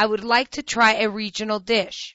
I would like to try a regional dish.